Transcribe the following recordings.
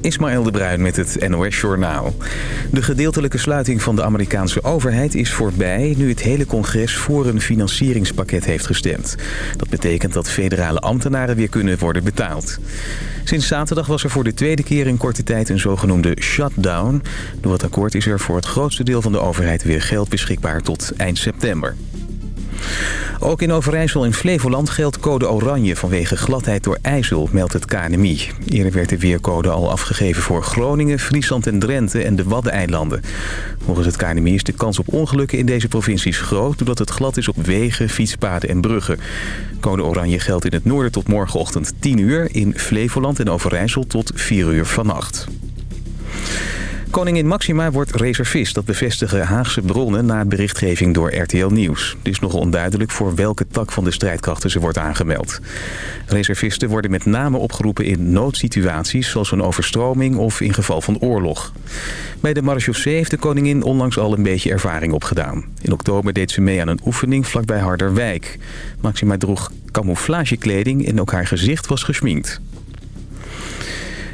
Ismaël de Bruin met het NOS Journaal. De gedeeltelijke sluiting van de Amerikaanse overheid is voorbij... nu het hele congres voor een financieringspakket heeft gestemd. Dat betekent dat federale ambtenaren weer kunnen worden betaald. Sinds zaterdag was er voor de tweede keer in korte tijd een zogenoemde shutdown. Door het akkoord is er voor het grootste deel van de overheid weer geld beschikbaar tot eind september. Ook in Overijssel in Flevoland geldt code oranje vanwege gladheid door ijzel, meldt het KNMI. Eerder werd de weercode al afgegeven voor Groningen, Friesland en Drenthe en de Waddeneilanden. Volgens het KNMI is de kans op ongelukken in deze provincies groot... doordat het glad is op wegen, fietspaden en bruggen. Code oranje geldt in het noorden tot morgenochtend 10 uur... in Flevoland en Overijssel tot 4 uur vannacht. Koningin Maxima wordt reservist. Dat bevestigen Haagse bronnen na berichtgeving door RTL Nieuws. Het is nog onduidelijk voor welke tak van de strijdkrachten ze wordt aangemeld. Reservisten worden met name opgeroepen in noodsituaties... zoals een overstroming of in geval van oorlog. Bij de marechaussee heeft de koningin onlangs al een beetje ervaring opgedaan. In oktober deed ze mee aan een oefening vlakbij Harderwijk. Maxima droeg camouflagekleding en ook haar gezicht was geschminkt.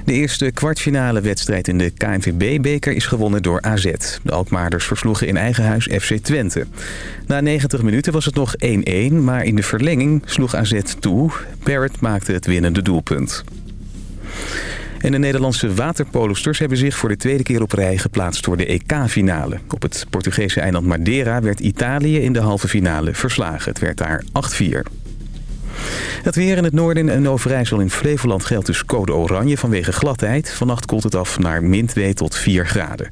De eerste kwartfinale wedstrijd in de KNVB-beker is gewonnen door AZ. De Alkmaarders versloegen in eigen huis FC Twente. Na 90 minuten was het nog 1-1, maar in de verlenging sloeg AZ toe. Barrett maakte het winnende doelpunt. En de Nederlandse waterpolosters hebben zich voor de tweede keer op rij geplaatst voor de EK-finale. Op het Portugese eiland Madeira werd Italië in de halve finale verslagen. Het werd daar 8-4. Het weer in het noorden en Overijssel in Flevoland geldt dus code oranje vanwege gladheid. Vannacht koelt het af naar min 2 tot 4 graden.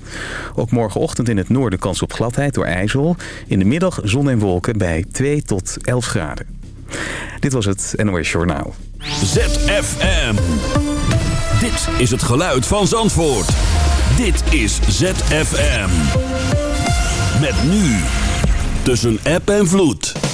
Ook morgenochtend in het noorden kans op gladheid door ijzel. In de middag zon en wolken bij 2 tot 11 graden. Dit was het NOS Journaal. ZFM. Dit is het geluid van Zandvoort. Dit is ZFM. Met nu. Tussen app en vloed.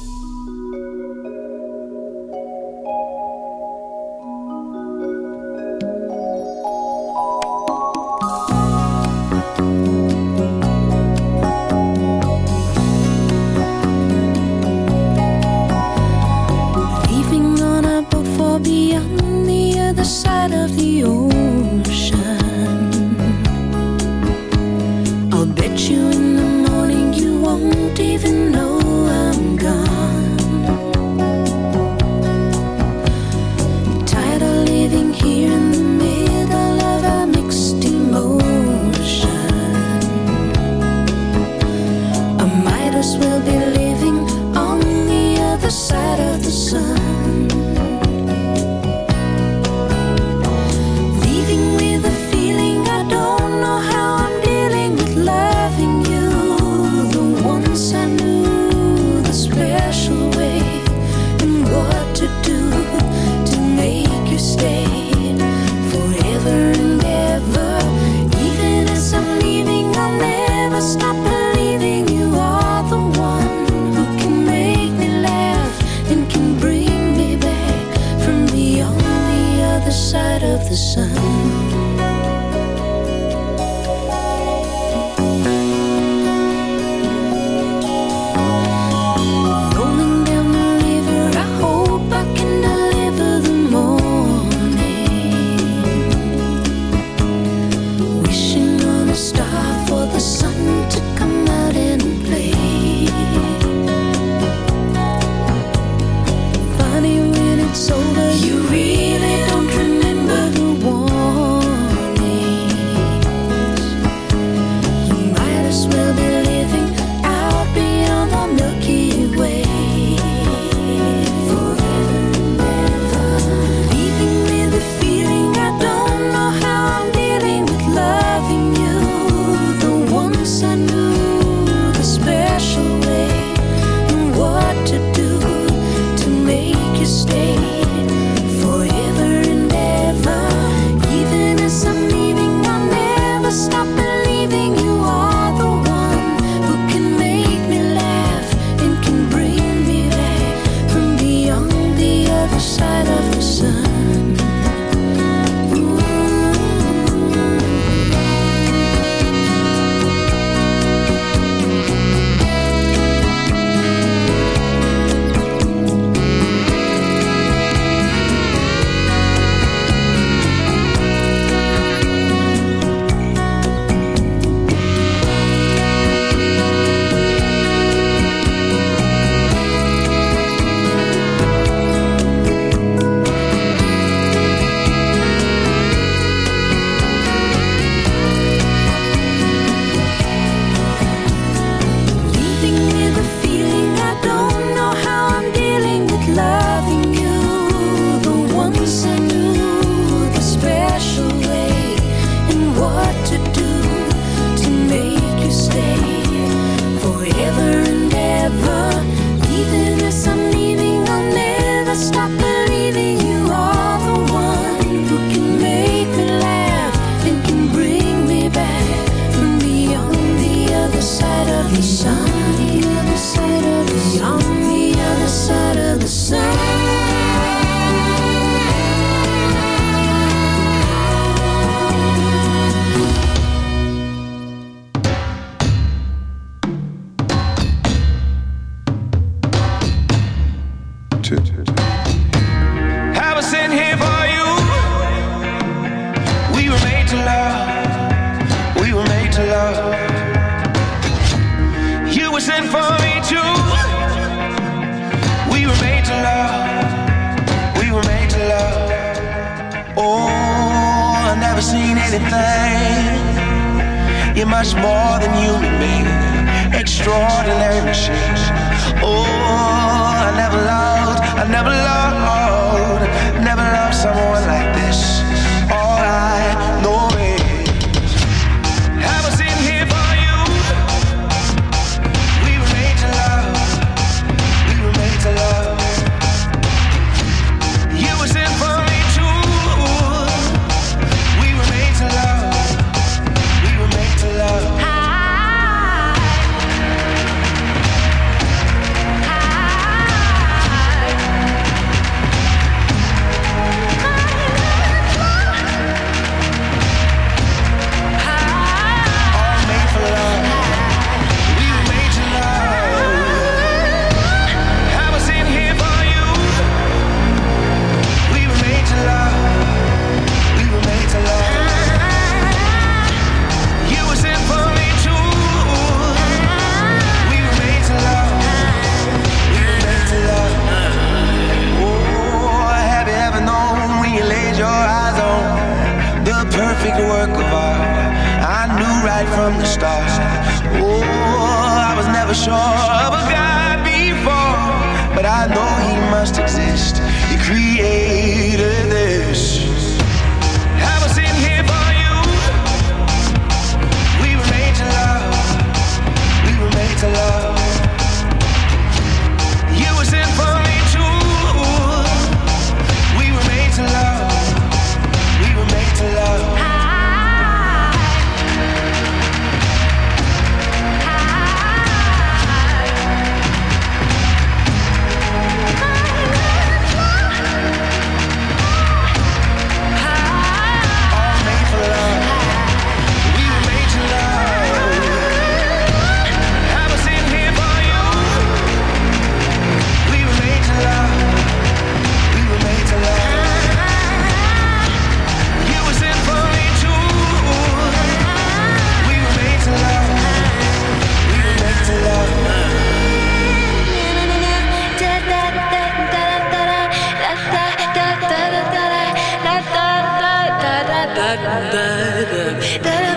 But.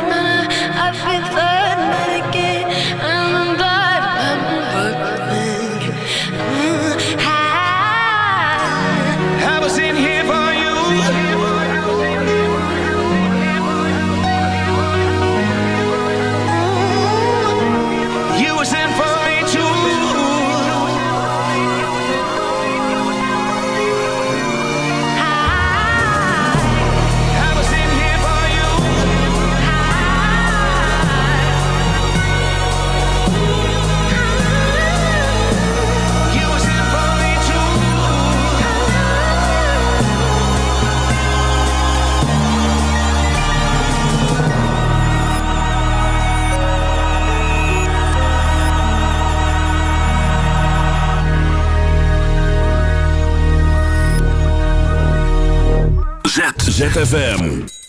ZFM.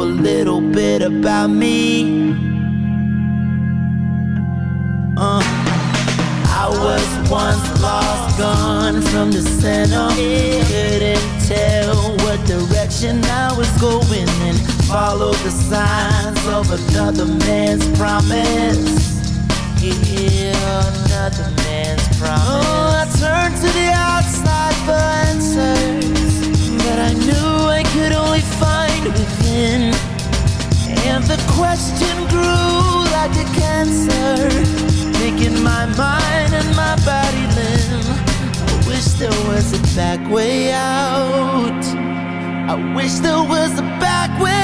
A little bit about me. Uh, I was once lost, gone from the center. Couldn't tell what direction I was going and followed the signs of another man's promise. Another man's promise. Oh, I turned to the outside for answers, but I knew I could only find And the question grew like a cancer, making my mind and my body limb. I wish there was a back way out. I wish there was a back way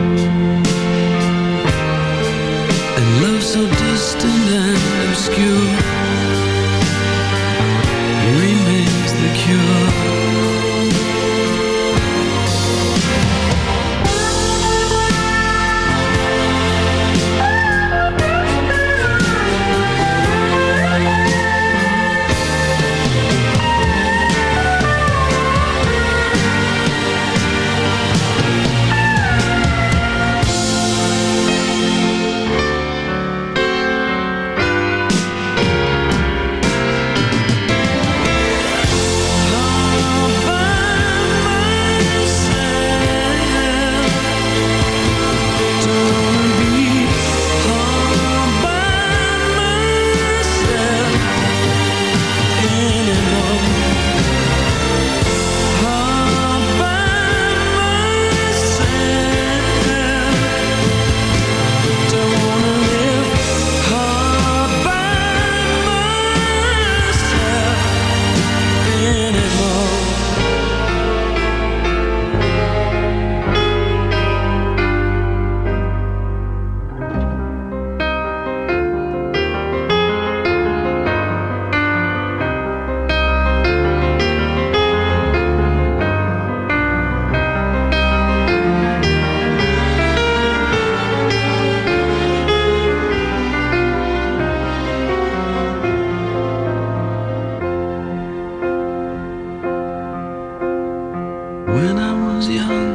When I was young,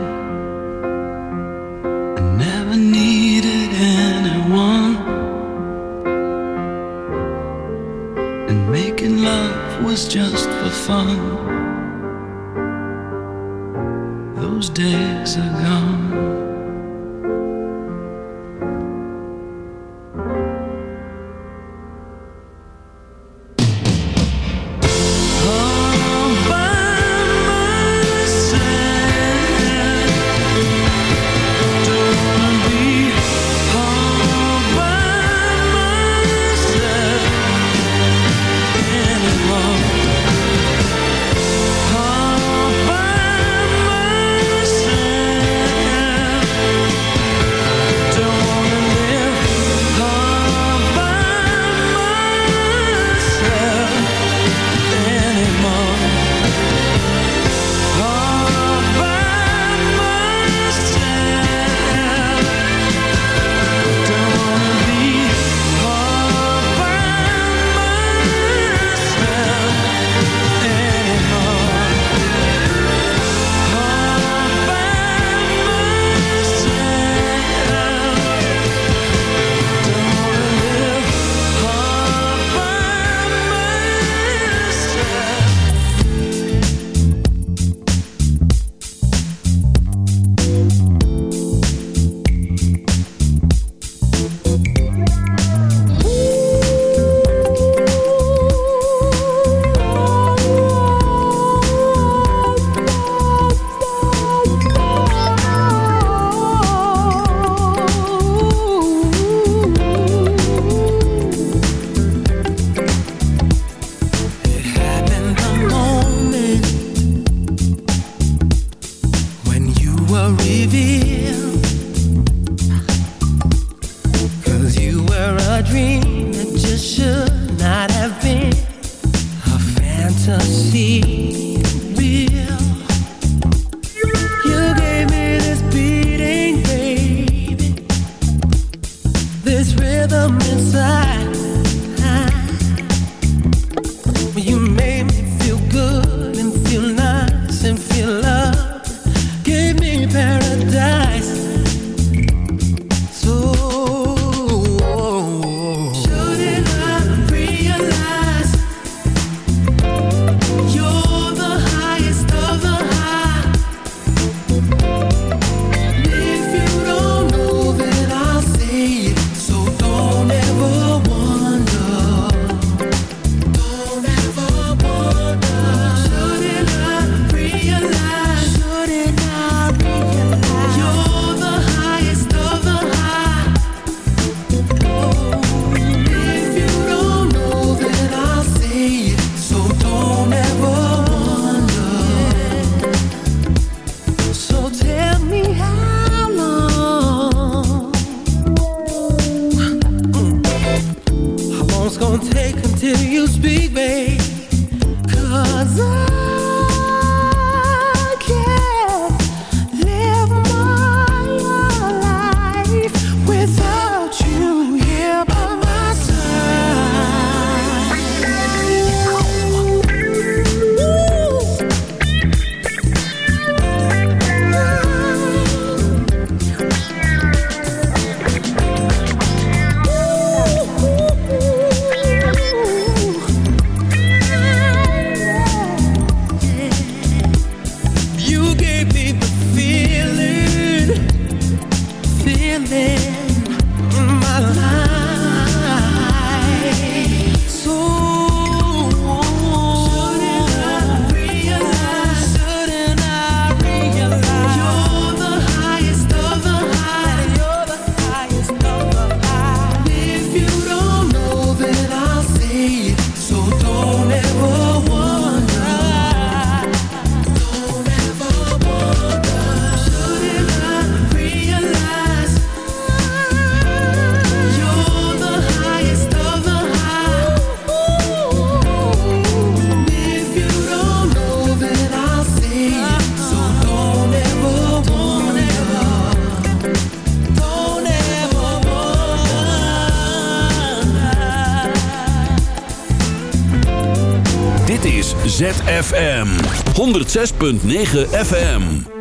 106.9 FM.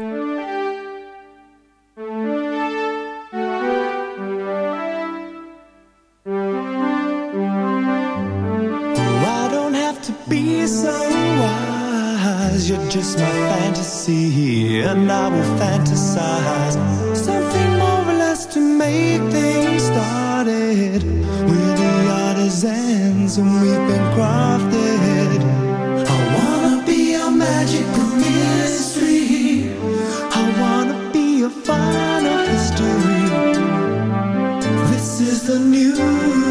The news.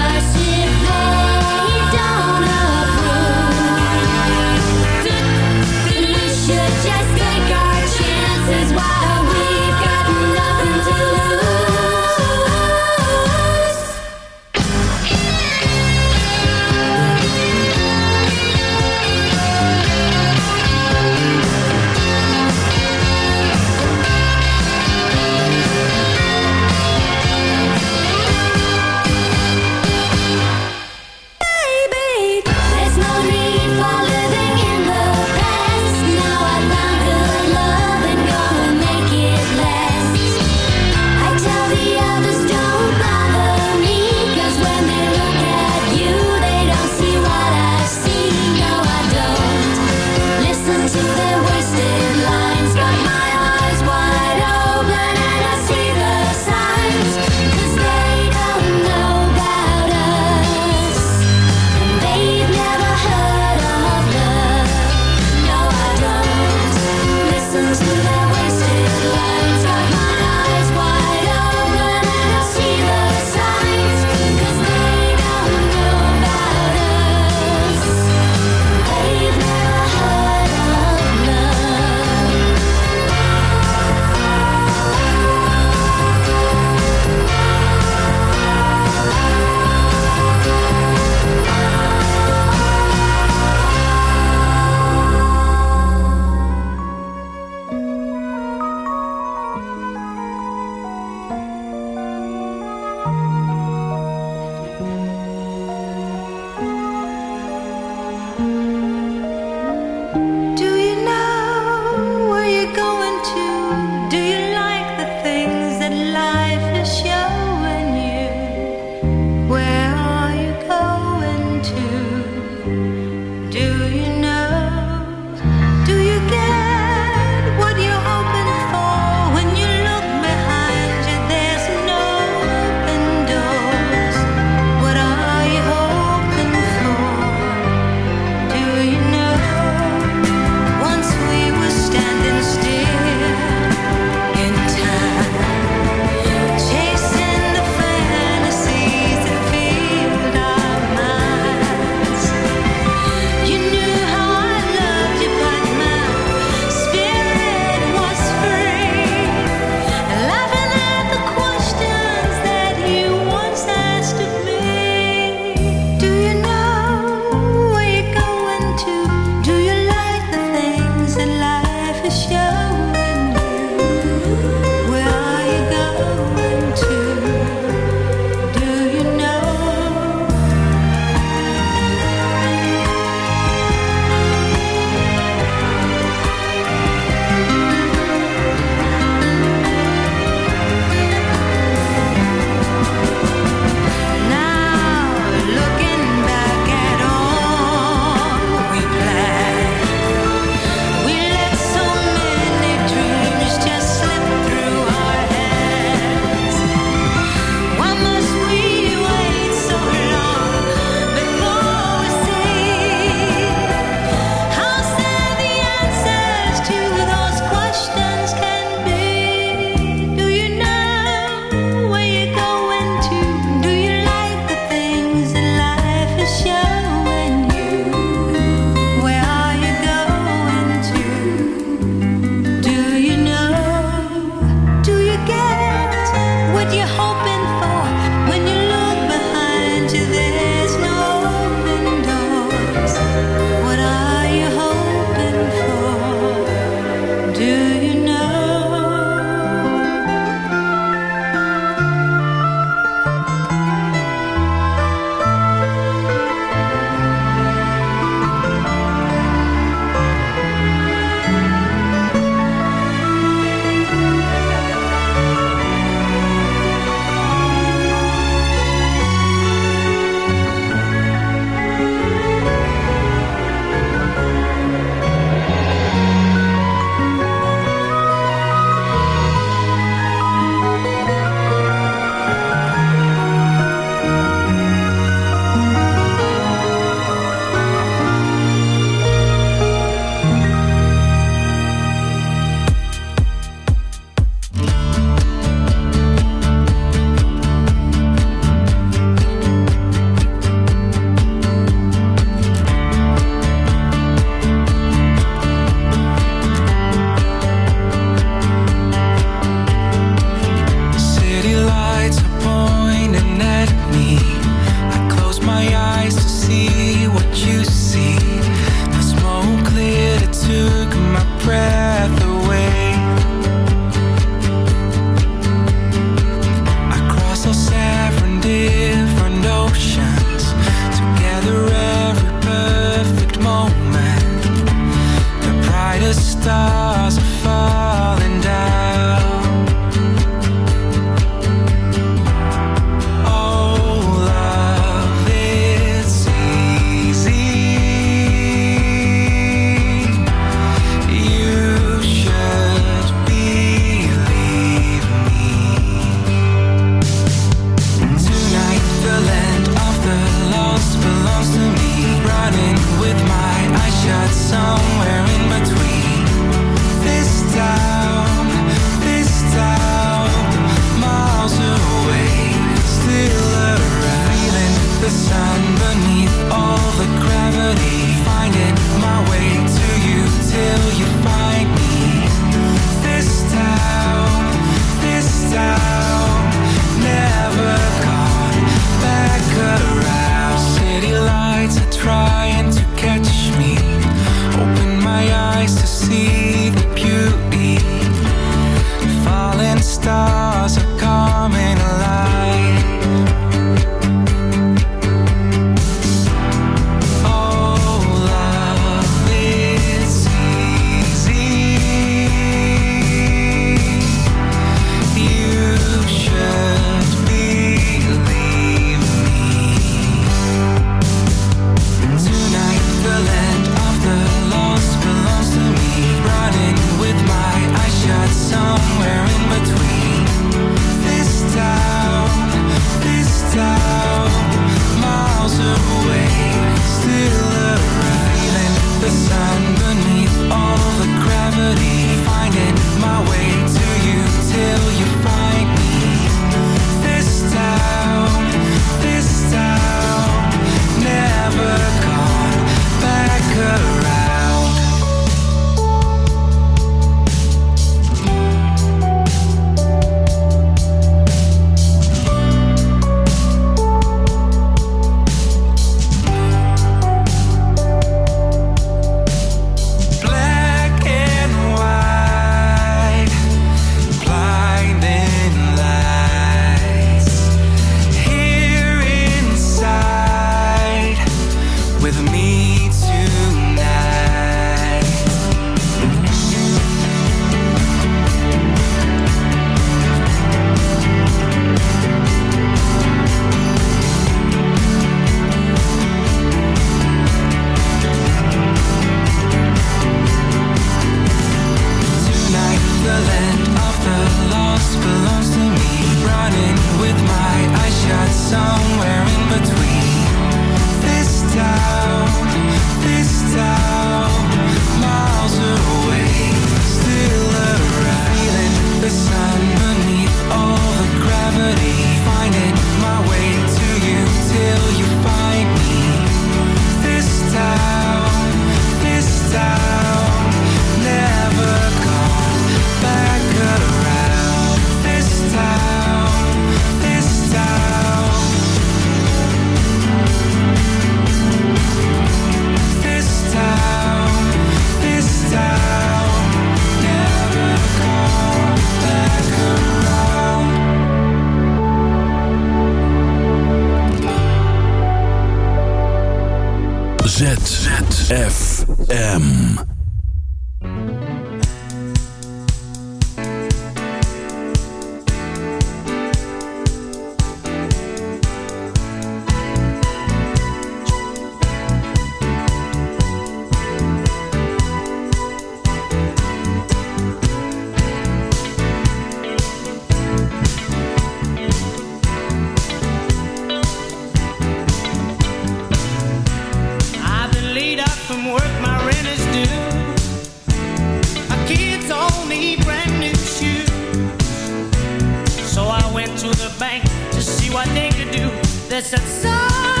to the bank to see what they could do. They said, son.